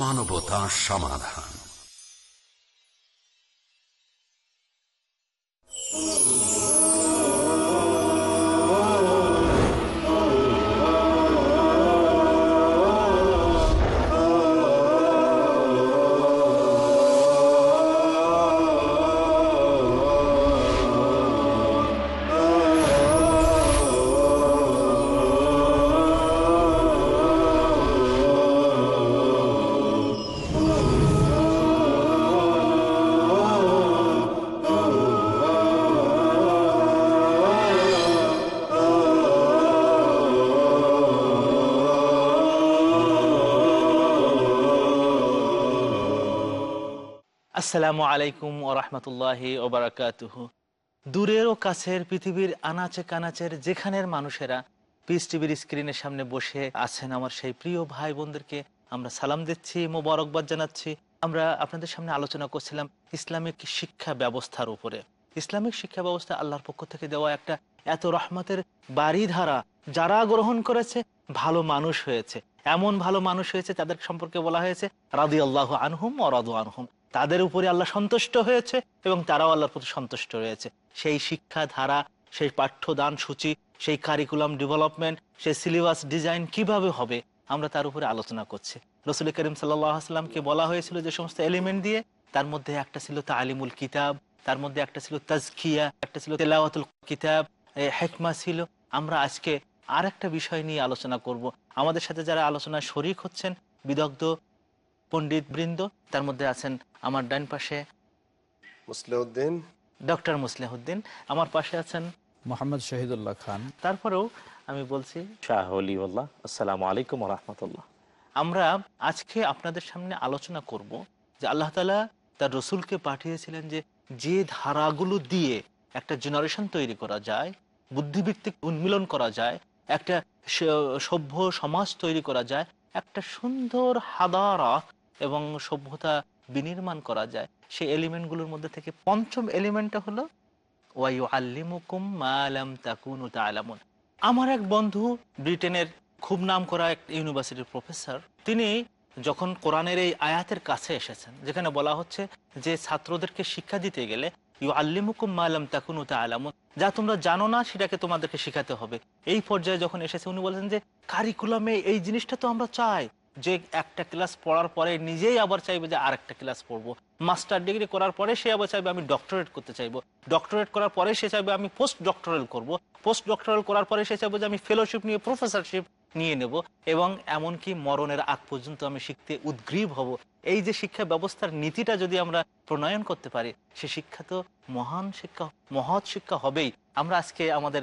মানবতা সমাধান। আসসালামু আলাইকুম ও রহমতুল্লাহ ওবরাকাতুহ দূরের ও কাছের পৃথিবীর আনাচে কানাচের যেখানের মানুষেরা পিস টিভির স্ক্রিনের সামনে বসে আছেন আমার সেই প্রিয় ভাই বোনদেরকে আমরা সালাম দিচ্ছি, মোবারকবাদ জানাচ্ছি। আমরা আপনাদের সামনে আলোচনা করছিলাম ইসলামিক শিক্ষা ব্যবস্থার উপরে। ইসলামিক শিক্ষা ব্যবস্থা আল্লাহর পক্ষ থেকে দেওয়া একটা এত রহমতের বাড়িধারা যারা গ্রহণ করেছে, ভালো মানুষ হয়েছে। এমন ভালো মানুষ হয়েছে, তাদের সম্পর্কে বলা হয়েছে রাদি আল্লাহ আনহুম ও রাদু আনহুম তাদের উপরে আল্লাহ সন্তুষ্ট হয়েছে এবং তারাও আল্লাহর প্রতি সন্তুষ্ট রয়েছে। সেই শিক্ষা ধারা, সেই পাঠ্যদান সূচি, সেই কারিকুলাম ডেভেলপমেন্ট সেই সিলেবাস ডিজাইন কীভাবে হবে, আমরা তার উপরে আলোচনা করছি। রসুল করিম সাল্লামকে বলা হয়েছিল যে সমস্ত এলিমেন্ট দিয়ে, তার মধ্যে একটা ছিল তালিমুল কিতাব, তার মধ্যে একটা ছিল তাজকিয়া, একটা ছিল তেলাওয়াতুল কিতাব হেকমা ছিল। আমরা আজকে আর একটা বিষয় নিয়ে আলোচনা করব। আমাদের সাথে যারা আলোচনায় শরিক হচ্ছেন, বিদগ্ধ পণ্ডিত বৃন্দ তার মধ্যে আছেন আমার ডান পাশে মুসলিউদ্দিন। ডক্টর মুসলিহুদ্দিন আমার পাশে আছেন মোহাম্মদ শহীদুল্লাহ খান। তারপরেও আমি বলছি শাহ অলিউল্লাহ আসসালামু আলাইকুম রহমতুল্লাহ। আমরা আজকে আপনাদের সামনে আলোচনা করব যে আল্লাহ তালা তার রসুলকে পাঠিয়েছিলেন যে যে ধারাগুলো দিয়ে একটা জেনারেশন তৈরি করা যায় বুদ্ধিভিত্তিক উন্মিলন করা যায় একটা সভ্য সমাজ তৈরি করা যায় একটা সুন্দর হাদারা এবং সভ্যতা বিনির্মাণ করা যায়, সেই এলিমেন্টগুলোর মধ্যে থেকে পঞ্চম এলিমেন্টটা হলো ওয়াইউ আল্লিমুকুম মালাম তাকুন তালামুন আমার এক বন্ধু ব্রিটেনের খুব নাম করা এক ইউনিভার্সিটির প্রফেসর তিনি যখন কোরআনের এই আয়াতের কাছে এসেছেন, যেখানে বলা হচ্ছে যে ছাত্রদেরকে শিক্ষা দিতে গেলে ইউ আল্লিমুকুম মালাম তাকুন আলামুন যা তোমরা জানো না, সেটাকে তোমাদেরকে শিখাতে হবে। এই পর্যায়ে যখন এসেছে, উনি বলেছেন যে, কারিকুলামে এই জিনিসটা তো আমরা চাই। যে একটা ক্লাস পড়ার পরে নিজেই আবার চাইবে যে আরেকটা ক্লাস পড়ব। মাস্টার ডিগ্রি করার পরে সে আবার চাইবে আমি ডক্টরেট করতে চাইব। ডক্টরেট করার পরে সে চাইবে আমি পোস্ট ডক্টরাল করব। পোস্ট ডক্টরাল করার পরে সে চাইব যে আমি ফেলোশিপ নিয়ে প্রফেসরশিপ নিয়ে নেব এবং এমনকি মরণের আগ পর্যন্ত আমি শিখতে উদ্গ্রীব হব। এই যে শিক্ষা ব্যবস্থার নীতিটা যদি আমরা প্রণয়ন করতে পারি, সে শিক্ষা তো মহান শিক্ষা, মহৎ শিক্ষা হবেই। আমরা আজকে আমাদের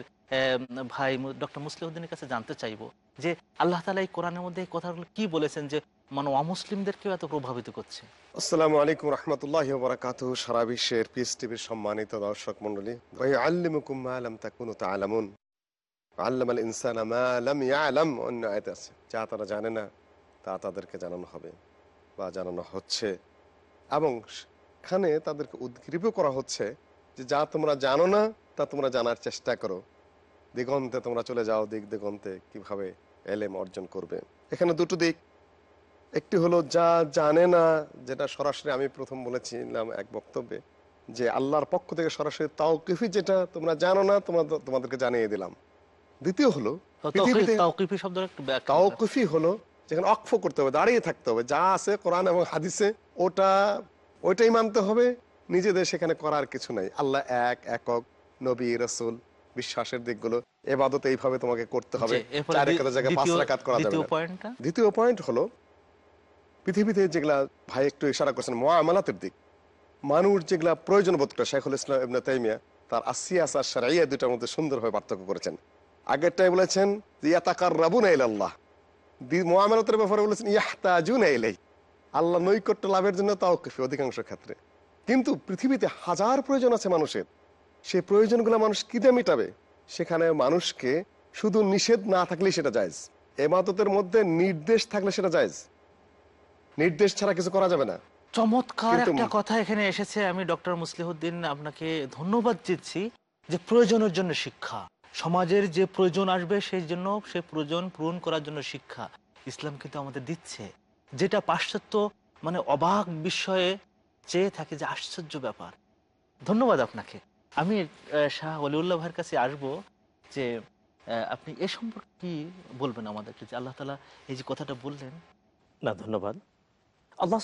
ভাই ডক্টর মুসলিউদ্দিনের কাছে জানতে চাইব যে আল্লাহ তালা এই কোরআনের মধ্যে এই কথাগুলো কি বলেছেন যে মানে অমুসলিমদেরকেও এত প্রভাবিত করছে? আসসালামু আলাইকুম রহমতুল্লাহ বরাকাত সারা বিশ্বের পিস টিভির সম্মানিত দর্শক মন্ডলী ওই আল্লিমুকুম মা লাম তাকুনু তাআলামুন। আল্লাম আল ইনসান মা লাম ইয়ালাম, অন্য আয়াতে আছে। যা তারা জানে না, তা তাদেরকে জানানো হবে বা জানানো হচ্ছে। এবং সেখানে তাদেরকে উদ্গ্রীব করা হচ্ছে যে যা তোমরা জানো না, তা তোমরা জানার চেষ্টা করো। দিগন্তে তোমরা চলে যাও দিক দিগন্তে কীভাবে এলেম অর্জন করবে। এখানে দুটো দিক। একটি হলো যা জানে না যেটা সরাসরি আমি প্রথম বলেছিলাম এক বক্তব্যে যে আল্লাহর পক্ষ থেকে সরাসরি তাওকিফি যেটা তোমরা জানো না তোমরা তোমাদেরকে জানিয়ে দিলাম। দ্বিতীয় হলো। তাওকুফি হলো যেখানে অক্ষ করতে হবে দাঁড়িয়ে থাকতে হবে যা আছে কোরআন এবং হাদিসে ওটা ওইটাই মানতে হবে নিজেদের সেখানে করার কিছু নাই। আল্লাহ এক একক নবী রসুল। বিশ্বাসের দিকগুলো এবাদত এইভাবে তোমাকে করতে হবে। চার দ্বি- জায়গায় পাঁচ রাকাত করা যাবে দ্বিতীয় পয়েন্ট হলো পৃথিবীতে যেগুলা ভাই একটু ইশারা করছেন মহামালাতের দিক। মানুষ যেগুলা প্রয়োজন বোধ করে শেখুল ইসলাম ইবনে তাইমিয়া তার আসিয়াস আর সারাইয়া দুটার মধ্যে সুন্দরভাবে পার্থক্য করেছেন। আগেরটাই বলেছেন ইয়াতাকার রাবুন আল্লাহ মহামালাতের ব্যাপারে বলেছেন ইয়াহতাজুন এলাই আল্লাহ নৈকট্য লাভের জন্য তাও অধিকাংশ ক্ষেত্রে। কিন্তু পৃথিবীতে হাজার প্রয়োজন আছে মানুষের। সেই প্রয়োজনগুলো মানুষ কি দিয়ে মিটাবে? সেখানে মানুষকে শুধু নিষেধ না থাকলে সেটা জায়জ। এমাদতের মধ্যে নির্দেশ থাকলে সেটা জায়জ। নির্দেশ ছাড়া কিছু করা যাবে না। চমৎকার একটা কথা এখানে এসেছে। আমি ডক্টর মুসলিহুদ্দিন আপনাকে ধন্যবাদ দিচ্ছি যে প্রয়োজনের জন্য শিক্ষা। সমাজের যে প্রয়োজন আসবে সেই জন্য সে প্রয়োজন পূরণ করার জন্য শিক্ষা ইসলাম কিন্তু আমাদের দিচ্ছে। যেটা পাশ্চাত্য মানে অবাক বিষয়ে চেয়ে থাকে যে আশ্চর্য ব্যাপার। ধন্যবাদ আপনাকে। আমি শাহ অলিউল্লাহ ভাইয়ের কাছে আসব যে আপনি এ সম্পর্কে কি বলবেন আমাদেরকে? যে আল্লাহ তালা এই যে কথাটা বললেন। না, ধন্যবাদ। আল্লাহ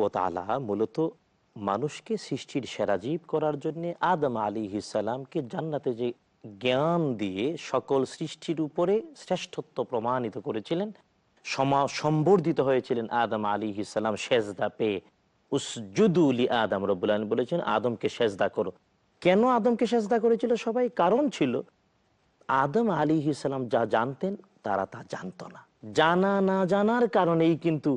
ওয়া তাআলা মূলত মানুষকে সৃষ্টির সেরা জীব করার জন্য আদম আলী ইসালামকে জান্নাতে যে জ্ঞান দিয়ে সকল সৃষ্টির উপরে শ্রেষ্ঠত্ব প্রমাণিত করেছিলেন, সমা, সম্বর্ধিত হয়েছিলেন আদম আলী ইসালাম সেজদা পেয়ে। উসজুদুলি আদম রব্বুল আলামিন বলেছেন, আদমকে সেজদা করো। কেন আদমকে সেজদা করেছিল সবাই? কারণ ছিল আদম আলী ইসলাম যা জানতেন, তারা তা জানতো না। জানা না জানার কারণেই কিন্তু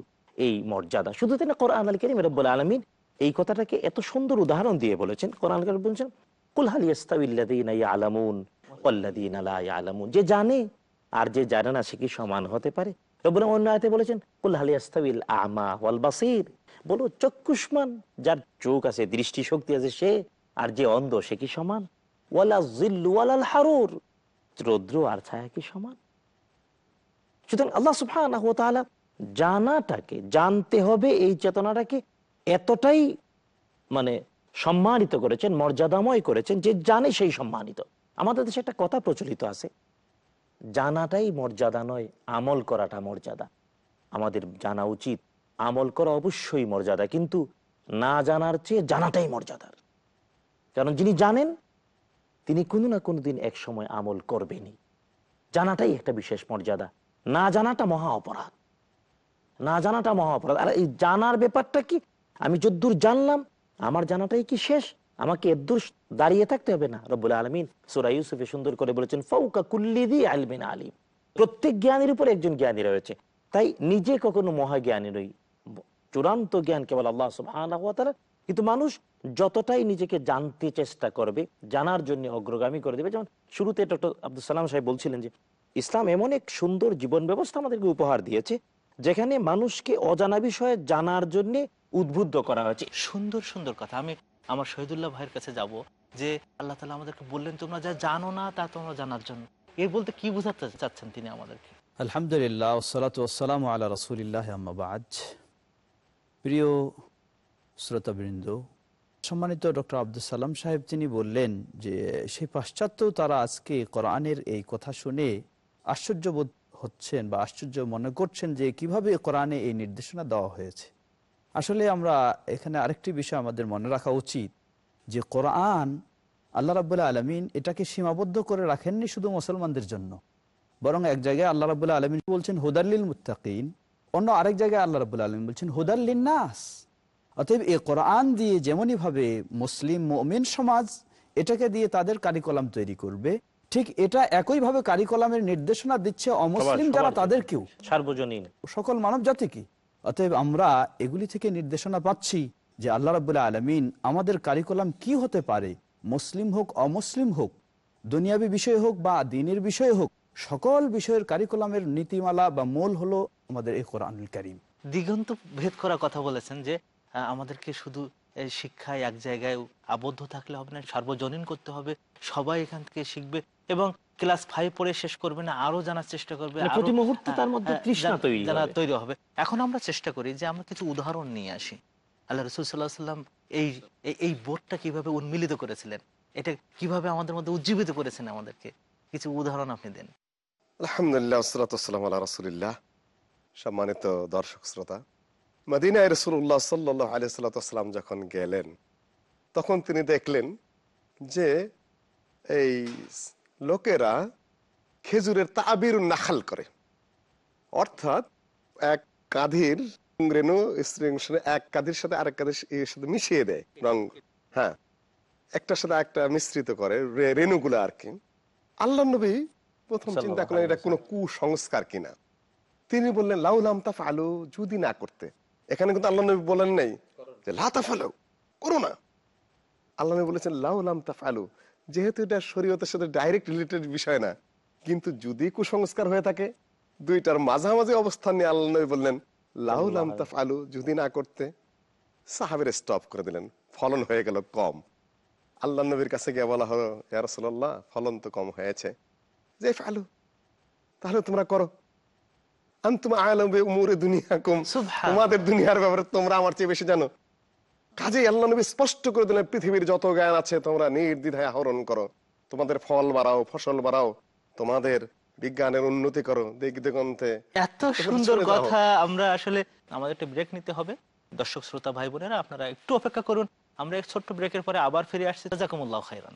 এই মর্যাদা। শুধু তিনি কোরআন আল করিম রব্বুল আলমিন এই কথাটাকে এত সুন্দর উদাহরণ দিয়ে বলেছেন। কোরআন বলছেন কুলহালি আলামুন যে জানে আর যে জানে না, সে কি সমান হতে পারে? বলো, চক্ষুষ্মান, যার চোখ আছে দৃষ্টি শক্তি আছে, সে আর যে অন্ধ সে কি সমান? ওয়ালা জিল্লু ওয়ালাল হারুর। রৌদ্র আর ছায়া কি সমান? সুতরাং আল্লাহ তাআলা জানাটাকে, জানতে হবে এই চেতনাটাকে এতটাই মানে সম্মানিত করেছেন, মর্যাদাময় করেছেন যে জানে সেই সম্মানিত। আমাদের দেশে একটা কথা প্রচলিত আছে, জানাটাই মর্যাদা নয়, আমল করাটা মর্যাদা। আমাদের জানা উচিত, আমল করা অবশ্যই মর্যাদা, কিন্তু না জানার চেয়ে জানাটাই মর্যাদার। কারণ যিনি জানেন, তিনি কোনো না কোনো দিন এক সময় আমল করবেনই। জানাটাই একটা বিশেষ মর্যাদা। না জানাটা মহা অপরাধ। না জানাটা মহা অপরাধ। আর এই জানার ব্যাপারটা কি? আমি যদ্দূর জানলাম, আমার জানাটাই কি শেষ? আমাকে এদ্দূর দাঁড়িয়ে থাকতে হবে না। রব্বুল আলমিন সুরা ইউসুফে সুন্দর করে বলেছেন ফৌকা কুল্লিদি আলমিন আলিম। প্রত্যেক জ্ঞানীর উপর একজন জ্ঞানী রয়েছে। তাই নিজে কখনো মহাজ্ঞানী নই। চূড়ান্ত জ্ঞান কেবল আল্লাহ ওয়া কিন্তু মানুষ যতটাই নিজেকে জানতে চেষ্টা করবে জানার জন্য অগ্রগামী করে দেবে। যেমন শুরুতে ডক্টর আব্দুল সালাম সাহেব বলছিলেন যে ইসলাম এমন এক সুন্দর জীবন ব্যবস্থা আমাদেরকে উপহার দিয়েছে যেখানে মানুষকে অজানা বিষয়ে জানার জন্য উদ্বুদ্ধ করা হয়েছে। সুন্দর সুন্দর কথা। আমি আমার শহীদুল্লাহ ভাইয়ের কাছে যাব যে আল্লাহ তালা আমাদেরকে বললেন তোমরা যা জানো না তা তোমরা জানার জন্য। এর বলতে কি বোঝাতে চাচ্ছেন তিনি আমাদেরকে? আলহামদুলিল্লাহ ওসালাত ওসালাম আল্লাহ রসুলিল্লাহ আহমাবাজ প্রিয় শ্রোতাবৃন্দ সম্মানিত ডক্টর আব্দুল সালাম সাহেব তিনি বললেন যে সেই পাশ্চাত্য তারা আজকে কোরআনের এই কথা শুনে আশ্চর্যবোধ হচ্ছেন বা আশ্চর্য মনে করছেন যে কীভাবে কোরআনে এই নির্দেশনা দেওয়া হয়েছে। আসলে আমরা এখানে আরেকটি বিষয় আমাদের মনে রাখা উচিত, যে কোরআন আল্লাহ রাবুল্লাহ আলমিন এটাকে সীমাবদ্ধ করে রাখেননি শুধু মুসলমানদের জন্য। বরং এক জায়গায় আল্লাহ রাবুল্লাহ আলমিন বলছেন? হুদাল্লিল মুত্তাকিন। অন্য আরেক জায়গায় আল্লাহ রাবুল্লাহ আলমিন বলছেন হুদাল্লিন নাস। অতএব এই কোরআন দিয়ে যেমনই ভাবে মুসলিম মমিন সমাজ এটাকে দিয়ে তাদের কারিকলাম তৈরি করবে ঠিক এটা একইভাবে কারিকলামের নির্দেশনা দিচ্ছে অমুসলিম যারা সবার তাদেরকেও সার্বজনীন। সকল মানব জাতিকে অতএব আমরা এগুলি থেকে নির্দেশনা পাচ্ছি যে আল্লাহ রাবুল্লাহ আলমিন আমাদের কারিকুলাম কি হতে পারে? মুসলিম হোক অমুসলিম হোক দুনিয়াবি বিষয় হোক বা দিনের বিষয় হোক সকল বিষয়ের কারিকুলামের নীতিমালা বা মূল হলো আমাদের এই কোরআনুল করিম। দিগন্ত ভেদ করার কথা বলেছেন যে আমাদেরকে শুধু এই শিক্ষায় এক জায়গায় আবদ্ধ থাকলে হবে না সার্বজনীন করতে হবে। সবাই এখান থেকে শিখবে এবং ক্লাস ফাইভ পড়ে শেষ করবে না আরও জানার চেষ্টা করবে মানে প্রতি মুহূর্তে তার মধ্যে হ্যাঁ, জানা- তৈরি হবে। এখন আমরা চেষ্টা করি যে আমরা কিছু উদাহরণ নিয়ে আসি। আল্লাহ রসুল সাল্লাহ সাল্লাম এই এই- বোর্ডটা কীভাবে উন্মিলিত করেছিলেন এটা কীভাবে আমাদের মধ্যে উজ্জীবিত করেছেন আমাদেরকে? কিছু উদাহরণ আপনি দেন। আলহামদুলিল্লাহ সালাতাম আল্লাহ রসুলিল্লাহ। সম্মানিত দর্শক শ্রোতা মদিনায় রসুল্লাহ সাল্লাহ আলি সাল্লাতাম যখন গেলেন তখন তিনি দেখলেন যে এই লোকেরা খেজুরের তাবির নাখাল করে। অর্থাৎ এক কাঁধির রেণু এক কাঁধির সাথে আরেক কাঁধির সাথে মিশিয়ে দেয়। রং হ্যাঁ একটার সাথে একটা মিশ্রিত করে রেণুগুলো আর কি। আল্লাহ নবী প্রথম চিন্তা করলেন এটা কোনো কুসংস্কার কিনা। তিনি বললেন লাউলাম তাফ আলু যদি না করতে। এখানে কিন্তু আল্লাহ নবী বলেন নাই যে লা তাফালো করো না। আল্লাহ নবী বলেছেন লাউলাম তাফ আলু যেহেতু এটা শরীয়তের সাথে ডাইরেক্ট রিলেটেড বিষয় না কিন্তু যদি কুসংস্কার হয়ে থাকে দুইটার মাঝামাঝি অবস্থান নিয়ে আল্লাহ নবী বললেন লাউলাম তাফ আলু যদি না করতে সাহাবের স্টপ করে দিলেন ফলন হয়ে গেল কম। আল্লাহ নবীর কাছে গিয়ে বলা হলো ইয়ারসোল্লাহ ফলন তো কম হয়েছে। যে ফালু তাহলে তোমরা করো। আন্তুম আলম উমুরে দুনিয়া কম তোমাদের দুনিয়ার ব্যাপারে তোমরা আমার চেয়ে বেশি জানো। কাজে আল্লাহ নবী স্পষ্ট করে দিলেন পৃথিবীর যত জ্ঞান আছে তোমরা নির্দ্বিধায় আহরণ করো। তোমাদের ফল বাড়াও ফসল বাড়াও তোমাদের বিজ্ঞানের উন্নতি করো দিক দিগন্তে। এত সুন্দর কথা আমরা আসলে আমাদের একটা ব্রেক নিতে হবে। দর্শক শ্রোতা ভাই বোনেরা আপনারা একটু অপেক্ষা করুন। আমরা এক ছোট্ট ব্রেকের পরে আবার ফিরে আসছি। জাজাকুমুল্লাহ খাইরান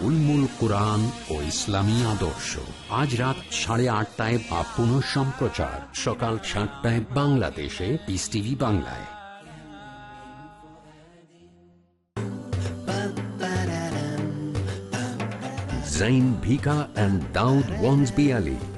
উলমুল কোরআন ও ইসলামী আদর্শ। আজ রাত সাড়ে আটটায় বা পুনঃ সম্প্রচার। সকাল সাতটায় বাংলাদেশে পিস টিভি বাংলায়। Zain Bhika and Daud Wansby Ali.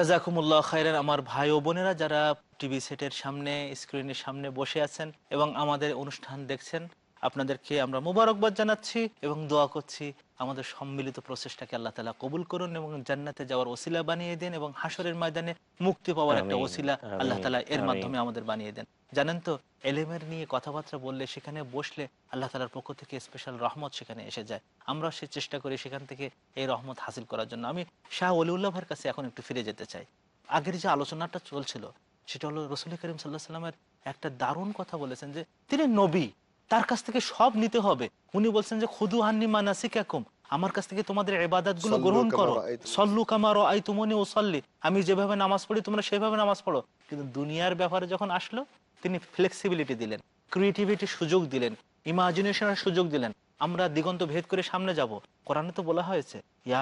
জাজাকুমুল্লাহ খাইরান আমার ভাই ও বোনেরা যারা টিভি সেটের সামনে স্ক্রিনের সামনে বসে আছেন এবং আমাদের অনুষ্ঠান দেখছেন আপনাদেরকে আমরা মুবারকবাদ জানাচ্ছি এবং দোয়া করছি আমাদের সম্মিলিত প্রচেষ্টাকে আল্লাহ তালা কবুল করুন এবং জান্নাতে যাওয়ার ওসিলা বানিয়ে দেন এবং হাসরের ময়দানে মুক্তি পাওয়ার একটা ওসিলা আল্লাহ তালা এর মাধ্যমে আমাদের বানিয়ে দেন। জানেন তো এলেমের নিয়ে কথাবার্তা বললে সেখানে বসলে আল্লাহ তালার পক্ষ থেকে স্পেশাল রহমত সেখানে এসে যায়। আমরা সে চেষ্টা করি সেখান থেকে এই রহমত হাসিল করার জন্য। আমি শাহ অলিউল্লাহ ভাইয়ের কাছে এখন একটু ফিরে যেতে চাই। আগের যে আলোচনাটা চলছিল সেটা হলো রসুল করিম সাল্লাহ সাল্লামের একটা দারুণ কথা বলেছেন যে তিনি নবী তার কাছ থেকে সব নিতে হবে। উনি বলছেন যে খুদু হান্নি মানাসিক একুম আমার কাছ থেকে তোমাদের এবাদাতগুলো গ্রহণ করো। সল্লু। কামার আই তুমনি ও সল্লি আমি যেভাবে নামাজ পড়ি তোমরা সেভাবে নামাজ পড়ো। কিন্তু দুনিয়ার ব্যাপারে যখন আসলো তিনি ফ্লেক্সিবিলিটি দিলেন ক্রিয়েটিভিটি সুযোগ দিলেন ইমাজিনেশনের সুযোগ দিলেন। আমরা দিগন্ত ভেদ করে সামনে যাব। কোরআনে তো বলা হয়েছে ইয়া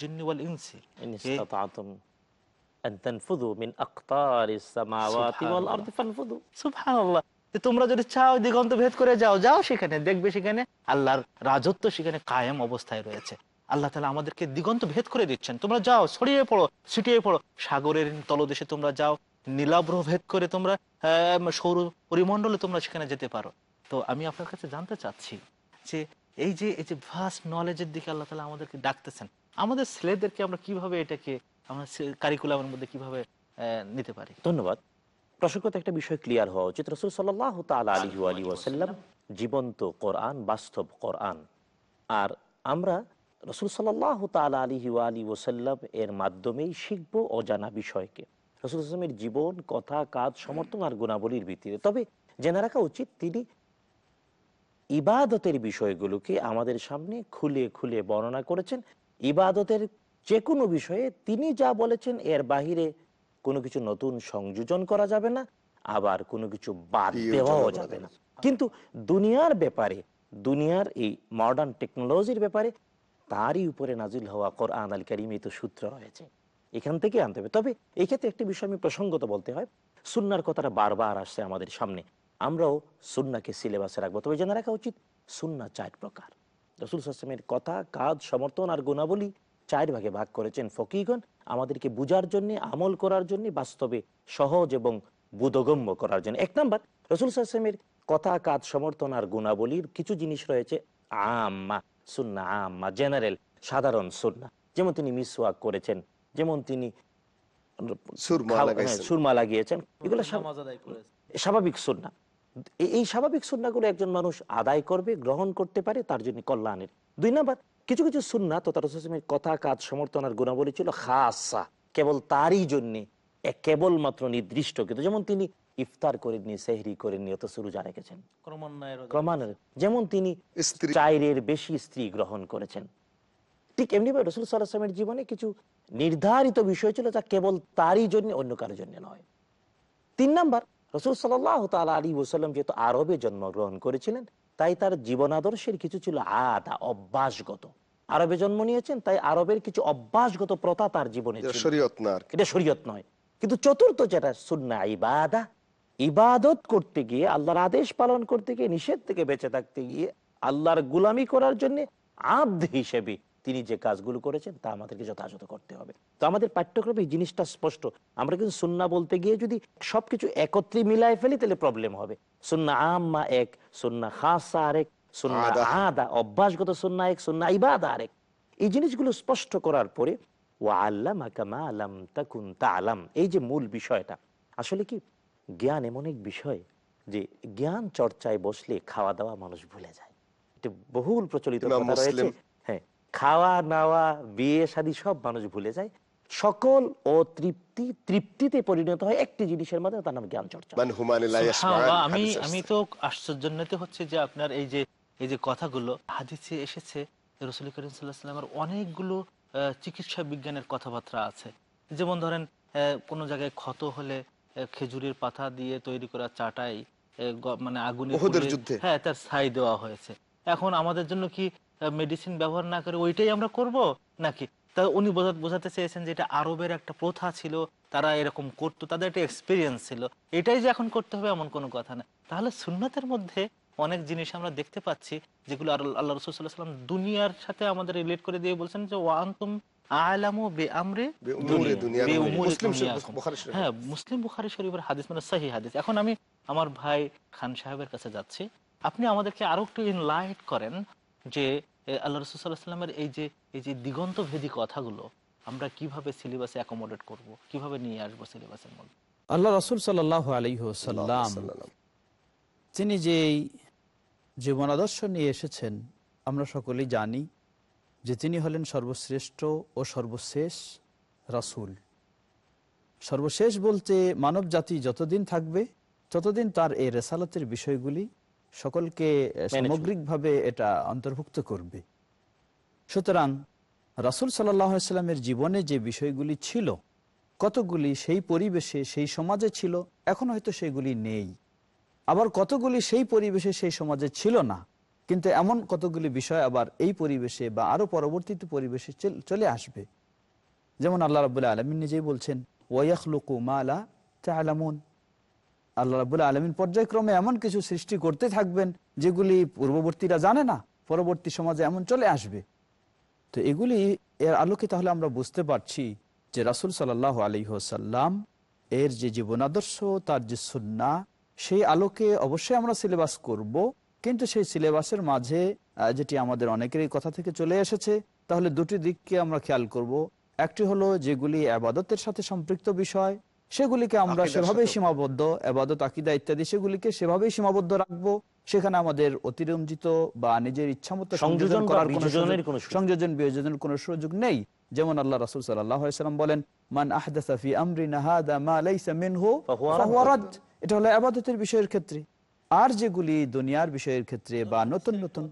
জিন্নি ওয়াল ইনসি। তোমরা যদি চাও দিগন্ত ভেদ করে যাও যাও সেখানে দেখবে সেখানে আল্লাহর রাজত্ব সেখানে কায়েম অবস্থায় রয়েছে। আল্লাহ তালা আমাদেরকে দিগন্ত ভেদ করে দিচ্ছেন। তোমরা যাও ছড়িয়ে পড়ো ছিটিয়ে পড়ো। সাগরের তলদেশে তোমরা যাও নীলাভ্র ভেদ করে তোমরা সৌর পরিমণ্ডলে তোমরা সেখানে যেতে পারো। তো আমি আপনার কাছে জানতে চাচ্ছি যে এই যে এই যে ভাস্ট নলেজের দিকে আল্লাহ তালা আমাদেরকে ডাকতেছেন, আমাদের ছেলেদেরকে আমরা কীভাবে এটাকে, আমরা কারিকুলামের মধ্যে কীভাবে নিতে পারি? ধন্যবাদ। প্রসঙ্গত একটা বিষয় ক্লিয়ার হওয়া উচিত। রসুল সাল্লাহ তালা আলী আলী ওয়াসাল্লাম জীবন্ত কোরআন, বাস্তব কোরআন। আর আমরা রসুল সাল্লাহ তালা আলী আলী ওসাল্লাম এর মাধ্যমেই শিখব অজানা বিষয়কে। রসুল আসলামের জীবন কথা কাজ সমর্থন আর গুণাবলীর ভিত্তিতে। তবে জেনে রাখা উচিত তিনি ইবাদতের বিষয়গুলোকে আমাদের সামনে খুলে খুলে বর্ণনা করেছেন। ইবাদতের যে কোনো বিষয়ে তিনি যা বলেছেন এর বাহিরে কোনো কিছু নতুন সংযোজন করা যাবে না আবার কোনো কিছু বাদ দেওয়াও যাবে যাবে না। কিন্তু দুনিয়ার ব্যাপারে দুনিয়ার এই মডার্ন টেকনোলজির ব্যাপারে তারই উপরে নাজিল হওয়া কোরআন আল কারিমে তো সূত্র রয়েছে। এখান থেকে আনতে হবে। তবে এই ক্ষেত্রে একটি বিষয় আমি প্রসঙ্গত বলতে হয়, সুন্নার কথাটা বারবার আসছে আমাদের সামনে। আমরাও সুন্নাকে সিলেবাসে রাখব। তবে জেনে রাখা উচিত, সুন্না চার প্রকার। রসুল সাসলামের কথা, কাজ, সমর্থন আর গুণাবলী চার ভাগে ভাগ করেছেন ফকিগণ আমাদেরকে বুঝার জন্য, আমল করার জন্য, বাস্তবে সহজ এবং বোধগম্য করার জন্য। এক নাম্বার, রসুল সাসলামের কথা, কাজ, সমর্থন আর গুণাবলীর কিছু জিনিস রয়েছে, আম্মা, সুন্না আম্মা, জেনারেল, সাধারণ সুন্না। যেমন তিনি মিসওয়াক করেছেন যেমন তিনি সুরমা। হ্যাঁ, সুরমা লাগিয়েছেন। এগুলো। স্বাভাবিক সুন্না এই স্বাভাবিক সুন্নাগুলো একজন মানুষ আদায় করবে গ্রহণ করতে পারে তার জন্য কল্যাণের। দুই নাম্বার কিছু কিছু সুন্না তো তার কথা কাজ সমর্থন আর গুণাবলী ছিল খাসা। কেবল তারই জন্য কেবলমাত্র নির্দিষ্ট কিন্তু যেমন তিনি ইফতার করেননি সেহরি করেননি অত রোজা রেখেছেন। ক্রমান্বয়ে যেমন তিনি স্ত্রী চাইরের বেশি স্ত্রী গ্রহণ করেছেন। ঠিক এমনি ভাবে রসুল সাল্লাহামের জীবনে কিছু নির্ধারিত বিষয় ছিল যা কেবল তারই জন্য অন্য কারোর জন্য নয়। তিন নাম্বার রসুল সাল্লাহ তালা আলী ওসাল্লাম যেহেতু আরবে জন্মগ্রহণ করেছিলেন তাই তার জীবন আদর্শের কিছু ছিল আদা অভ্যাসগত। আরবে জন্ম নিয়েছেন তাই আরবের কিছু অভ্যাসগত প্রথা তার জীবনে। এটা শরীয়ত নয়। কিন্তু চতুর্থ যেটা সুন্না ইবাদা। ইবাদত করতে গিয়ে আল্লাহর আদেশ পালন করতে গিয়ে নিষেধ থেকে বেঁচে থাকতে গিয়ে আল্লাহর গুলামি করার জন্য আব্দ হিসেবে তিনি যে কাজগুলো করেছেন তা আমাদেরকে যথাযথ করতে হবে। তো আমাদের পাঠ্যক্রমে এই জিনিসটা স্পষ্ট। আমরা কিন্তু সুন্না বলতে গিয়ে যদি সবকিছু একত্রে মিলাই ফেলি তাহলে প্রবলেম হবে। সুন্না আম্মা এক সুন্না খাসা আরেক সুন্না আদা। অভ্যাসগত সুন্না এক সুন্না ইবাদা আরেক। এই জিনিসগুলো স্পষ্ট করার পরে ও আল্লামাকা মা আলাম তাকুন তা আলাম এই যে মূল বিষয়টা। আসলে কি জ্ঞান এমন এক বিষয় যে জ্ঞান চর্চায় বসলে খাওয়া দাওয়া মানুষ ভুলে যায়। এটা বহুল প্রচলিত কথা রয়েছে। হ্যাঁ। খাওয়া নাওয়া বিয়ে শাদী সব মানুষ ভুলে যায়। সকল ও তৃপ্তি তৃপ্তিতে পরিণত হয় একটি জিনিসের মধ্যে তার নাম জ্ঞান চর্চা মান আমি আমি তো আশ্চর্যান্বিত হচ্ছে যে আপনার এই যে এই যে কথাগুলো হাদিসে এসেছে রসুল করিম সাল্লাহ সাল্লামের অনেকগুলো চিকিৎসা বিজ্ঞানের কথাবার্তা আছে। যেমন ধরেন কোনো জায়গায় ক্ষত হলে খেজুরের পাতা দিয়ে তৈরি করা চাটাই মানে আগুনে। হ্যাঁ তার ছাই দেওয়া হয়েছে। এখন আমাদের জন্য কি মেডিসিন ব্যবহার না করে ওইটাই আমরা করব নাকি? তা উনি বোঝা- বোঝাতে চেয়েছেন যে এটা আরবের একটা প্রথা ছিল তারা এরকম করতো তাদের একটা এক্সপিরিয়েন্স ছিল। এটাই যে এখন করতে হবে এমন কোনো কথা না। তাহলে সুন্নাতের মধ্যে অনেক জিনিস আমরা দেখতে পাচ্ছি যেগুলো আর- আল্লাহ রসুল সাল্লাহ সাল্লাম দুনিয়ার সাথে আমাদের রিলেট করে দিয়ে বলছেন যে ওয়ান্তুম আলামু বে আমরে। হ্যাঁ মুসলিম বুখারি শরীফের হাদিস মানে সহি হাদিস। এখন আমি আমার ভাই খান সাহেবের কাছে যাচ্ছি। আপনি আমাদেরকে আরও একটু ইনলাইট করেন যে আল্লাহ রসুল সাল্লাহ সাল্লামের এই যে এই যে দিগন্তভেদী কথাগুলো আমরা কীভাবে সিলেবাসে অ্যাকোমোডেট করব? কীভাবে নিয়ে আসব সিলেবাসের মধ্যে? আল্লাহ রসুল সাল্লাহ সাল্লাল্লাহু তিনি যেই জীবনাদর্শ নিয়ে এসেছেন আমরা সকলেই জানি যে তিনি হলেন সর্বশ্রেষ্ঠ ও সর্বশেষ রাসূল। সর্বশেষ বলতে মানব জাতি যতদিন থাকবে ততদিন তার এই রেসালতের বিষয়গুলি সকলকে সামগ্রিকভাবে এটা অন্তর্ভুক্ত করবে। সুতরাং রাসূল সাল্লামের জীবনে যে বিষয়গুলি ছিল কতগুলি সেই পরিবেশে সেই সমাজে ছিল এখন হয়তো সেগুলি নেই। আবার কতগুলি সেই পরিবেশে সেই সমাজে ছিল না। কিন্তু এমন কতগুলি বিষয় আবার এই পরিবেশে বা আরও পরবর্তীতে পরিবেশে চলে আসবে। যেমন আল্লাহ রাবুল্লাহ আলমিন নিজেই বলছেন ওয়াইয়াখলুকু মালা তালামুন। আল্লাহ রাবুল্লাহ আলমিন পর্যায়ক্রমে এমন কিছু সৃষ্টি করতে থাকবেন, যেগুলি পূর্ববর্তীরা জানে না, পরবর্তী সমাজে এমন চলে আসবে। তো এগুলি এর আলোকে তাহলে আমরা বুঝতে পারছি যে রাসুল সাল্লাহ আলহিহসাল্লাম এর যে জীবনাদর্শ, তার যে সুন্না সেই আলোকে অবশ্যই আমরা সিলেবাস করব। কিন্তু সেই সিলেবাসের মাঝে যেটি আমাদের অনেকেরই কথা থেকে চলে এসেছে, তাহলে দুটি দিককে আমরা খেয়াল করব। একটি হলো যেগুলি আবাদতের সাথে সম্পৃক্ত বিষয় সেগুলিকে আমরা সাথেও। সীমাবদ্ধ আবাদত আকিদা ইত্যাদি সেগুলিকে সেভাবেই সীমাবদ্ধ রাখব সেখানে আমাদের অতিরঞ্জিত বা নিজের ইচ্ছা মতো সংযোজন করার কোনো সংযোজন বিয়োজনের কোনো সুযোগ নেই যেমন আল্লাহ রাসূল সাল্লাম বলেন মান আহদাসা ফি আমরিনা হাদা মা লাইসা মিনহু ফাহুয়া ফাহুয়া রাদ্দ। রাদ্দ। এটা হলো ইবাদতের বিষয়ের ক্ষেত্রে আর যেগুলি দুনিয়ার বিষয়ের ক্ষেত্রে বা নতুন নতুন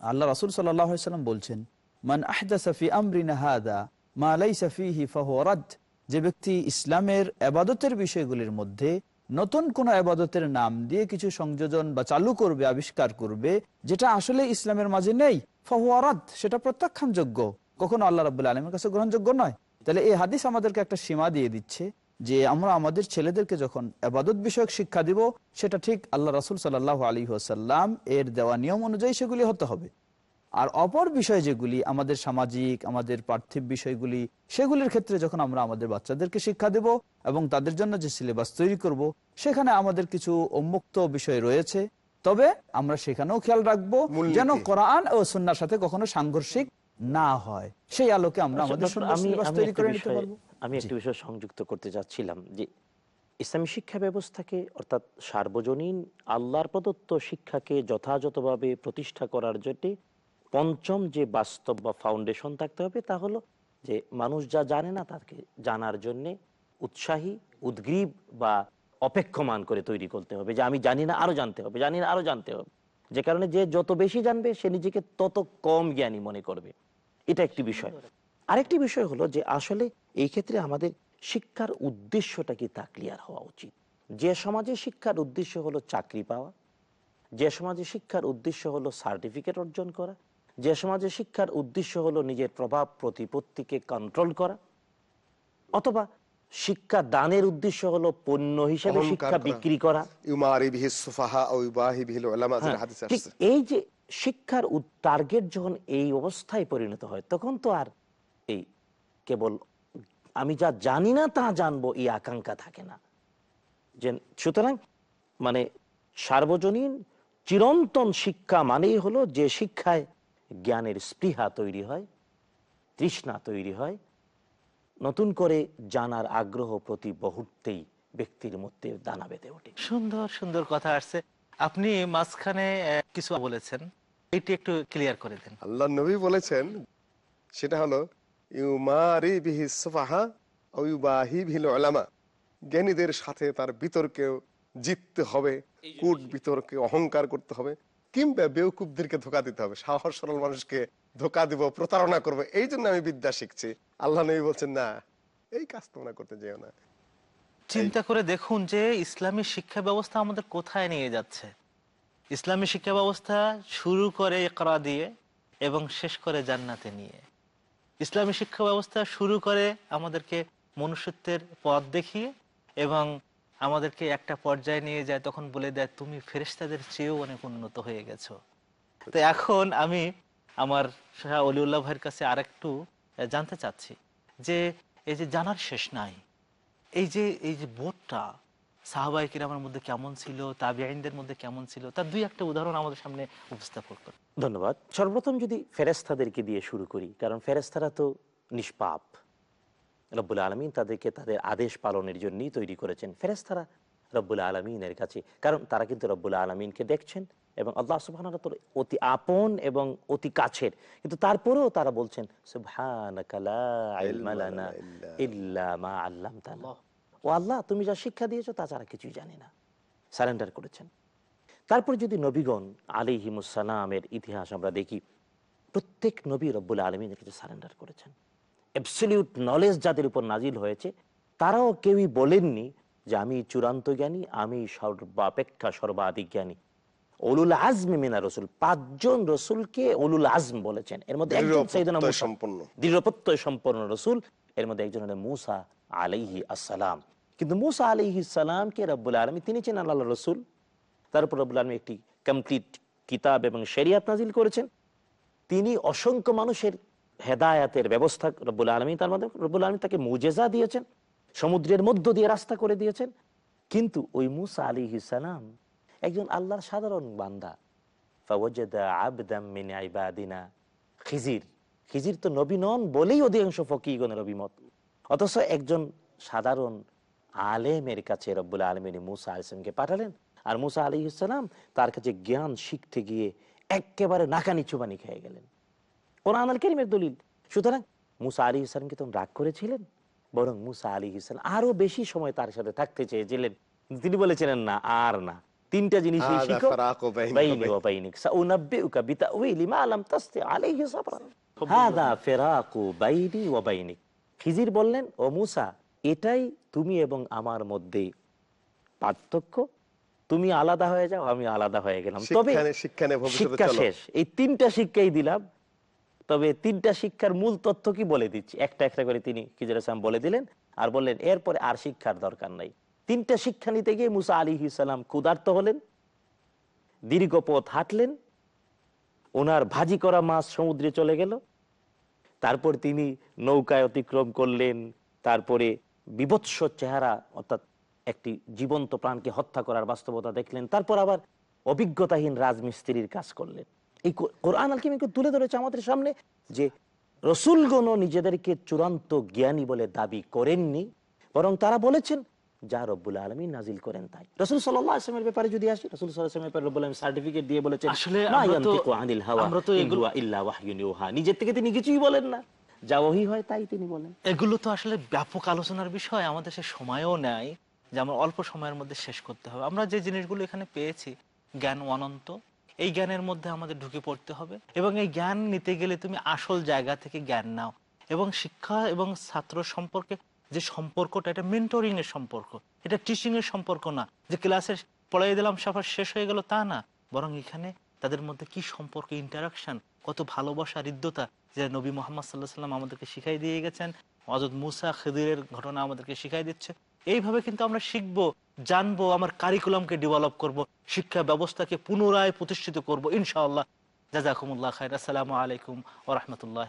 আল্লাহ রাসূল সাল্লাম বলছেন মান আহদাসা ফি আমরিনা হাদা মা লাইসা ফিহি ফাহুয়া রাদ্দ। যে ব্যক্তি ইসলামের আবাদতের বিষয়গুলির মধ্যে নতুন কোনো আবাদতের নাম দিয়ে কিছু সংযোজন বা চালু করবে, আবিষ্কার করবে, যেটা আসলে ইসলামের মাঝে নেই ফাহুয়ারাদ সেটা প্রত্যাখ্যানযোগ্য। কখনো আল্লাহ রাবুল্লাহ আলমের কাছে গ্রহণযোগ্য নয়। তাহলে এই হাদিস আমাদেরকে একটা সীমা দিয়ে দিচ্ছে যে আমরা আমাদের ছেলেদেরকে যখন আবাদত বিষয়ক শিক্ষা দিব, সেটা ঠিক আল্লাহ রাসুল সাল্লাহ আলী আসাল্লাম এর দেওয়া নিয়ম অনুযায়ী সেগুলি হতে হবে। আর অপর বিষয় যেগুলি আমাদের সামাজিক আমাদের পার্থিব বিষয়গুলি সেগুলির ক্ষেত্রে যখন আমরা আমাদের বাচ্চাদেরকে শিক্ষা দেব এবং তাদের জন্য যে সিলেবাস তৈরি করব সেখানে আমাদের কিছু উন্মুক্ত বিষয় রয়েছে। তবে আমরা সেখানেও খেয়াল রাখব যেন কোরআন ও সন্ন্যার সাথে কখনো সাংঘর্ষিক না হয়। সেই আলোকে আমরা আমাদের আচ্ছা, সুন্দর আমি সিলেবাস তৈরি করে নিতে পারব। আমি একটা বিষয় সংযুক্ত করতে যাচ্ছিলাম যে ইসলামী শিক্ষা ব্যবস্থাকে অর্থাৎ সার্বজনীন আল্লাহর প্রদত্ত শিক্ষাকে যথাযথভাবে প্রতিষ্ঠা করার জন্য পঞ্চম যে বাস্তব বা ফাউন্ডেশন থাকতে হবে তা হলো যে মানুষ যা জানে না তাকে জানার জন্যে উৎসাহী, উদ্গ্রীব বা অপেক্ষমান করে তৈরি করতে হবে। যে আমি জানি না, আরও জানতে হবে, জানি না, আরও জানতে হবে। যে কারণে যে যত বেশি জানবে, সে নিজেকে তত কম জ্ঞানী মনে করবে। এটা একটি বিষয়। আরেকটি বিষয় হলো যে আসলে এই ক্ষেত্রে আমাদের শিক্ষার উদ্দেশ্যটা কি তা ক্লিয়ার হওয়া উচিত। যে সমাজে শিক্ষার উদ্দেশ্য হলো চাকরি পাওয়া, যে সমাজে শিক্ষার উদ্দেশ্য হলো সার্টিফিকেট অর্জন করা যে সমাজে শিক্ষার উদ্দেশ্য হলো নিজের প্রভাব প্রতিপত্তিকে কন্ট্রোল করা অথবা শিক্ষা দানের উদ্দেশ্য হলো পণ্য হিসেবে শিক্ষা বিক্রি করা। হ্যাঁ, এই যে শিক্ষার টার্গেট যখন এই অবস্থায় পরিণত হয় তখন তো আর এই কেবল আমি যা জানি না তা জানব এই আকাঙ্ক্ষা থাকে না। যে সুতরাং মানে সার্বজনীন চিরন্তন শিক্ষা মানেই হলো যে শিক্ষায় জ্ঞানের স্পৃহা তৈরি হয় তৃষ্ণা তৈরি হয়। নতুন করে জানার আগ্রহ প্রতি মুহূর্তেই ব্যক্তির মধ্যে দানা বেঁধে ওঠে। সুন্দর সুন্দর কথা আসছে। আপনি মাঝখানে কিছু বলেছেন। এটি একটু ক্লিয়ার করে দেন। আল্লাহ নবী বলেছেন সেটা হলো ইউমারি বিহি সুফাহা ও ইউবাহি বিহিল উলামা। জ্ঞানীদের সাথে তার বিতর্কে জিততে হবে কূট বিতর্কে অহংকার করতে হবে। কিংবা বেউকুবদেরকে ধোকা দিতে হবে, সাহস সরল মানুষকে ধোকা দিব, প্রতারণা করব, এই জন্য আমি বিদ্যা শিখছি। আল্লাহ নবী বলছেন, না, এই কাজ তোমরা করতে যেও না। চিন্তা করে দেখুন যে ইসলামী শিক্ষা ব্যবস্থা আমাদের কোথায় নিয়ে যাচ্ছে। ইসলামী শিক্ষা ব্যবস্থা শুরু করে করা দিয়ে এবং শেষ করে জান্নাতে নিয়ে। ইসলামী শিক্ষা ব্যবস্থা শুরু করে আমাদেরকে মনুষ্যত্বের পথ দেখিয়ে এবং আমাদেরকে একটা পর্যায়ে নিয়ে যায় তখন বলে দেয় তুমি ফেরেশতাদের চেয়েও অনেক উন্নত হয়ে গেছো। তো এখন আমি আমার শাহ অলিউল্লাহ ভাইয়ের কাছে আরেকটু আহ, জানতে চাচ্ছি যে এই যে জানার শেষ নাই এই যে এই যে বোধটা সাহাবাই কিরামের মধ্যে কেমন ছিল তাবিআইনদের মধ্যে কেমন ছিল তার দুই একটা উদাহরণ আমাদের সামনে উপস্থাপন করে ধন্যবাদ। সর্বপ্রথম যদি ফেরেস্তাদেরকে দিয়ে শুরু করি কারণ ফেরেস্তারা তো নিষ্পাপ। রব্বুল আলমিন তাদেরকে তাদের আদেশ পালনের জন্যই তৈরি করেছেন। ফেরেস্তারা রব্বুল আলমিনের কাছে কারণ তারা কিন্তু রব্বুল আলমিনকে দেখছেন এবং আল্লাহ সুবাহ অতি আপন এবং অতি কাছের। কিন্তু তারপরেও তারা বলছেন সুবহানাকা লা ইলমা লানা ইল্লা মা আল্লামতানা। ও আল্লাহ তুমি যা শিক্ষা দিয়েছ তা ছাড়া কিছুই জানি না। সারেন্ডার করেছেন। তারপর যদি নবীগণ আলিহিমুসালামের ইতিহাস আমরা দেখি প্রত্যেক নবী রব্বুল আলমিনের কাছে সারেন্ডার করেছেন। অ্যাবসলিউট নলেজ যাদের উপর নাজিল হয়েছে তারাও কেউই বলেননি যে আমি চূড়ান্ত জ্ঞানী আমি সর্বাপেক্ষা সর্বাধিক জ্ঞানী। অলুল আজম মিনা রসুল পাঁচজন রসুলকে অলুল আজম বলেছেন। এর মধ্যে সম্পন্ন। দৃঢ়প্রত্যয় সম্পন্ন রসুল এর মধ্যে একজন হলেন মুসা আলাইহি আসসালাম। কিন্তু মুসা আলাইহি সালামকে রব্বুল আলমী তিনি ছিলেন আল্লাহ রসুল। তার উপর রব্বুল আলমী একটি কমপ্লিট কিতাব এবং শেরিয়াত নাজিল করেছেন। তিনি অসংখ্য মানুষের হেদায়াতের ব্যবস্থা রব্বুল আলমী তার মধ্যে রব্বুল আলমী তাকে মুজেজা দিয়েছেন, সমুদ্রের মধ্য দিয়ে রাস্তা করে দিয়েছেন। কিন্তু ওই মুসা আলী সালাম একজন আল্লাহর সাধারণ বান্দা। খিজির খিজির তো নবী নন বলেই অধিকাংশ ফকিগণের অভিমত। অথচ একজন সাধারণ আলেমের কাছে রব্বুল আলমিন মুসা আলসালামকে পাঠালেন আর মুসা আলী ইসলাম তার কাছে জ্ঞান শিখতে গিয়ে একেবারে নাকানি চুবানি খেয়ে গেলেন। কোরআন আল কেরিমের দলিল। সুতরাং মুসা আলী ইসলামকে তখন রাগ করেছিলেন বরং মুসা আলী ইসলাম আরও বেশি সময় তার সাথে থাকতে চেয়েছিলেন। তিনি বলেছিলেন না আর না। তিনটা জিনিস খিজির বললেন ও মুসা এটাই তুমি এবং আমার মধ্যে পার্থক্য। তুমি আলাদা হয়ে যাও আমি আলাদা হয়ে গেলাম। তবে শিক্ষা। শেষ। এই তিনটা শিক্ষাই দিলাম। তবে তিনটা শিক্ষার মূল তথ্য কি বলে দিচ্ছি? একটা একটা করে তিনি কিজুর ইসলাম বলে দিলেন আর বললেন, এরপরে আর শিক্ষার দরকার নাই। তিনটা শিক্ষা নিতে গিয়ে মুসা আলী ইসালাম ক্ষুধার্ত হলেন, দীর্ঘ পথ হাঁটলেন, ওনার ভাজি করা মাছ সমুদ্রে চলে গেল, তারপর তিনি নৌকায় অতিক্রম করলেন, তারপরে বিভৎস চেহারা, অর্থাৎ একটি জীবন্ত প্রাণকে হত্যা করার বাস্তবতা দেখলেন, তারপর আবার অভিজ্ঞতাহীন রাজমিস্ত্রির কাজ করলেন। এই কোরআন আল কিমিকে তুলে ধরেছে আমাদের সামনে যে রসুলগণ নিজেদেরকে চূড়ান্ত জ্ঞানী বলে দাবি করেননি বরং তারা বলেছেন যা রব্বুল আলমী নাজিল করেন তাই। রসুল সাল্লাহ আসলামের ব্যাপারে যদি আসি রসুল সাল্লাহ ব্যাপারে রব্বুল আলমী সার্টিফিকেট দিয়ে বলেছেন। নিজের থেকে তিনি কিছুই বলেন না। যা ওহি হয় তাই তিনি বলেন। এগুলো তো আসলে ব্যাপক আলোচনার বিষয় আমাদের সে সময়ও নেয় যে আমরা অল্প সময়ের মধ্যে শেষ করতে হবে। আমরা যে জিনিসগুলো এখানে পেয়েছি জ্ঞান অনন্ত এই জ্ঞানের মধ্যে আমাদের ঢুকে পড়তে হবে এবং এই জ্ঞান নিতে গেলে তুমি আসল জায়গা থেকে জ্ঞান নাও। এবং শিক্ষা এবং ছাত্র সম্পর্কে যে সম্পর্কটা, এটা মেন্টরিং এর সম্পর্ক। এটা টিচিং এর সম্পর্ক না। যে ক্লাসে পড়াই দিলাম সফর শেষ হয়ে গেল, তা না। বরং এখানে তাদের মধ্যে কি সম্পর্ক ইন্টারাকশন কত ভালোবাসা, হৃদ্যতা যে নবী মোহাম্মদ সাল্লাহ সাল্লাম আমাদেরকে শিখাই দিয়ে গেছেন অজত মুসা খেদিরের ঘটনা আমাদেরকে শিখাই দিচ্ছে। এইভাবে কিন্তু আমরা শিখব। জানব, আমার কারিকুলামকে ডেভেলপ করব, শিক্ষা ব্যবস্থাকে পুনরায় প্রতিষ্ঠিত করব, ইনশাআল্লাহ। জাজাকুমুল্লাহ খাই আসসালামু আলাইকুম ও রহমতুল্লাহ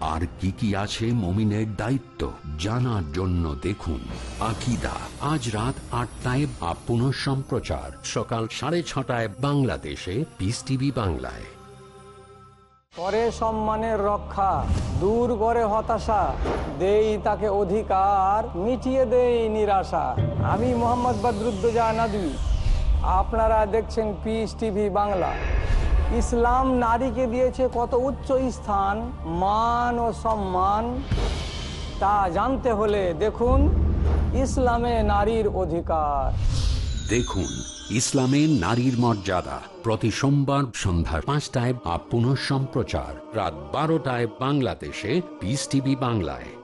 আর কি কি আছে মমিনের দায়িত্ব জানার জন্য দেখুন। আকিদা, আজ রাত আটটায় বা পুনঃ সম্প্রচার, সকাল সাড়ে ছটায় বাংলাদেশে পিস টিভি বাংলায়। করে সম্মানের রক্ষা, দূর করে হতাশা, দেই তাকে অধিকার, মিটিয়ে দেই নিরাশা। আমি মোহাম্মদ বদরুদ্দোজা নদী, আপনারা দেখছেন পিস টিভি বাংলা। ইসলাম নারীকে দিয়েছে কত উচ্চ স্থান, মান ও সম্মান। তা জানতে হলে দেখুন, ইসলামে নারীর অধিকার। দেখুন, ইসলামে নারীর মর্যাদা প্রতি সোমবার সন্ধ্যা পাঁচটায় বা পুনঃ সম্প্রচার রাত বারোটায় বাংলাদেশে পিস টিভি বাংলায়।